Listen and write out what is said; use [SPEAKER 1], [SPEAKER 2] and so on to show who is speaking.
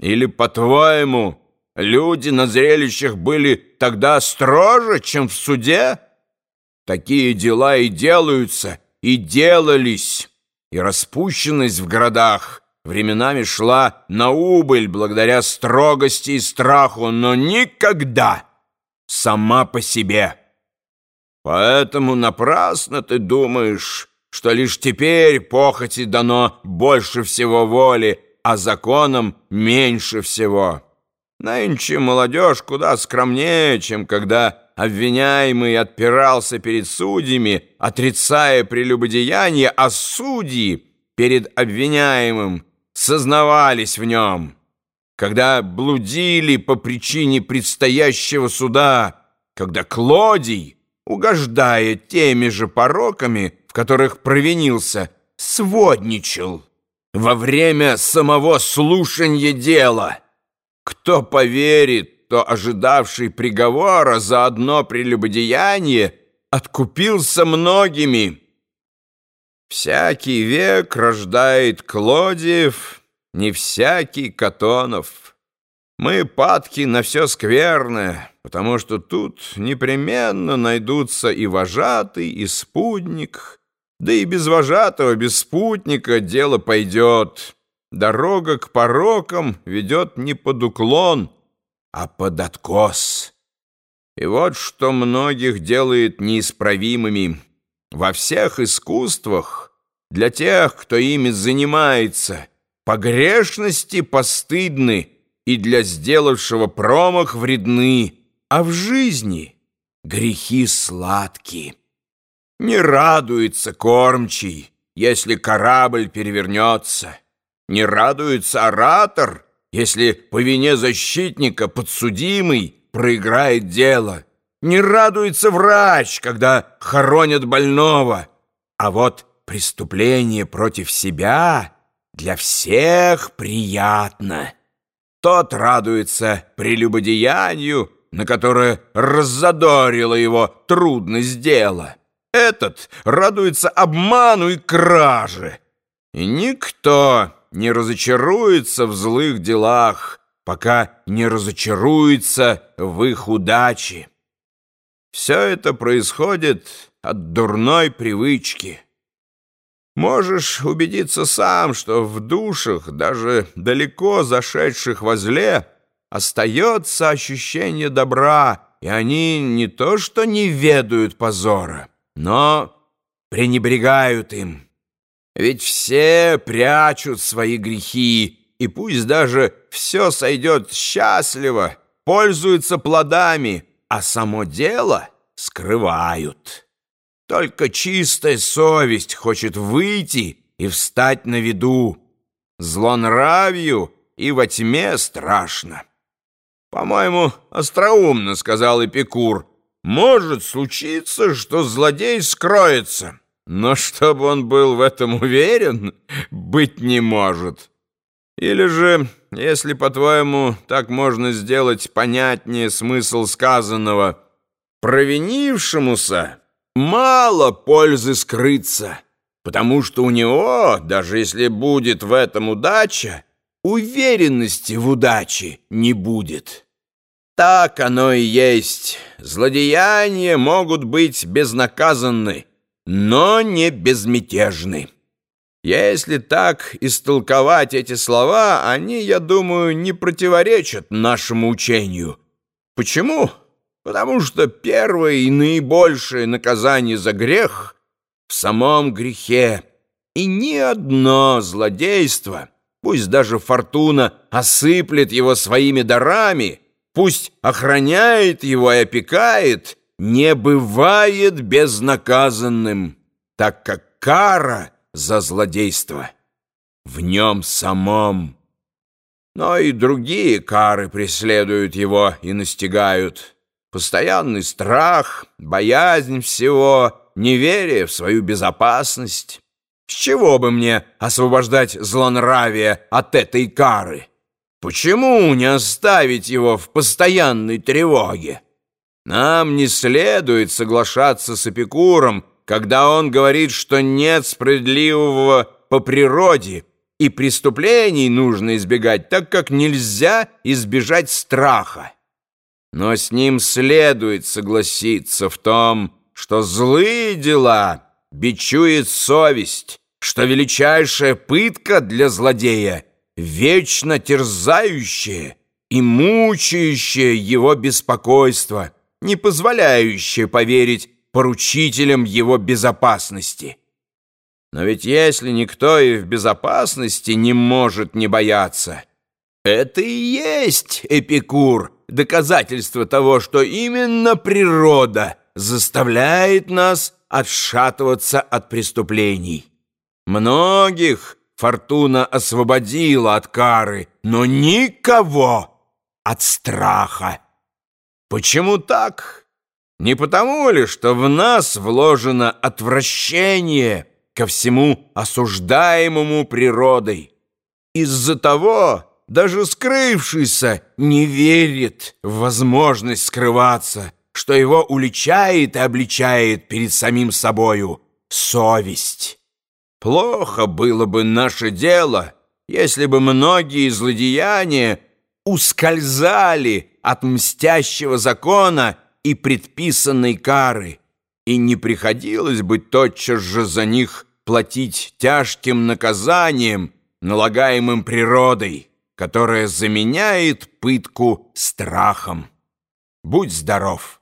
[SPEAKER 1] Или, по-твоему, люди на зрелищах были тогда строже, чем в суде? Такие дела и делаются, и делались, и распущенность в городах временами шла на убыль благодаря строгости и страху, но никогда сама по себе. Поэтому напрасно ты думаешь, что лишь теперь похоти дано больше всего воли, а законом меньше всего. Нынче молодежь куда скромнее, чем когда обвиняемый отпирался перед судьями, отрицая прелюбодеяние, а судьи перед обвиняемым сознавались в нем. Когда блудили по причине предстоящего суда, когда Клодий, угождая теми же пороками, в которых провинился, сводничал во время самого слушания дела. Кто поверит, то ожидавший приговора за одно прелюбодеяние откупился многими. Всякий век рождает Клодиев, не всякий Катонов. Мы падки на все скверное, потому что тут непременно найдутся и вожатый, и спутник, да и без вожатого, без спутника дело пойдет. Дорога к порокам ведет не под уклон, а под откос. И вот что многих делает неисправимыми. Во всех искусствах для тех, кто ими занимается, погрешности постыдны и для сделавшего промах вредны, а в жизни грехи сладкие. Не радуется кормчий, если корабль перевернется. Не радуется оратор, если по вине защитника подсудимый проиграет дело. Не радуется врач, когда хоронят больного. А вот преступление против себя для всех приятно. Тот радуется прелюбодеянию, на которое раззадорило его трудность дела. Этот радуется обману и краже. И никто не разочаруется в злых делах, пока не разочаруется в их удаче. Все это происходит от дурной привычки. Можешь убедиться сам, что в душах, даже далеко зашедших во зле, остается ощущение добра, и они не то что не ведают позора, но пренебрегают им. Ведь все прячут свои грехи, и пусть даже все сойдет счастливо, пользуются плодами, а само дело скрывают. Только чистая совесть хочет выйти и встать на виду. Злонравью и во тьме страшно. По-моему, остроумно, сказал Эпикур, может случиться, что злодей скроется, но чтобы он был в этом уверен, быть не может. Или же, если, по-твоему, так можно сделать понятнее смысл сказанного, провинившемуся мало пользы скрыться, потому что у него, даже если будет в этом удача, уверенности в удаче не будет». Так оно и есть. Злодеяния могут быть безнаказанны, но не безмятежны. Если так истолковать эти слова, они, я думаю, не противоречат нашему учению. Почему? Потому что первое и наибольшее наказание за грех в самом грехе, и ни одно злодейство, пусть даже фортуна осыплет его своими дарами — пусть охраняет его и опекает, не бывает безнаказанным, так как кара за злодейство в нем самом. Но и другие кары преследуют его и настигают. Постоянный страх, боязнь всего, неверие в свою безопасность. С чего бы мне освобождать злонравие от этой кары? Почему не оставить его в постоянной тревоге? Нам не следует соглашаться с Эпикуром, когда он говорит, что нет справедливого по природе, и преступлений нужно избегать, так как нельзя избежать страха. Но с ним следует согласиться в том, что злые дела бичует совесть, что величайшая пытка для злодея вечно терзающая и мучающая его беспокойство, не позволяющее поверить поручителям его безопасности. Но ведь если никто и в безопасности не может не бояться, это и есть Эпикур, доказательство того, что именно природа заставляет нас отшатываться от преступлений. Многих фортуна освободила от кары, но никого от страха. Почему так? Не потому ли, что в нас вложено отвращение ко всему осуждаемому природой? Из-за того даже скрывшийся не верит в возможность скрываться, что его уличает и обличает перед самим собою совесть. Плохо было бы наше дело, если бы многие злодеяния ускользали от мстящего закона и предписанной кары, и не приходилось бы тотчас же за них платить тяжким наказанием, налагаемым природой, которая заменяет пытку страхом. Будь здоров!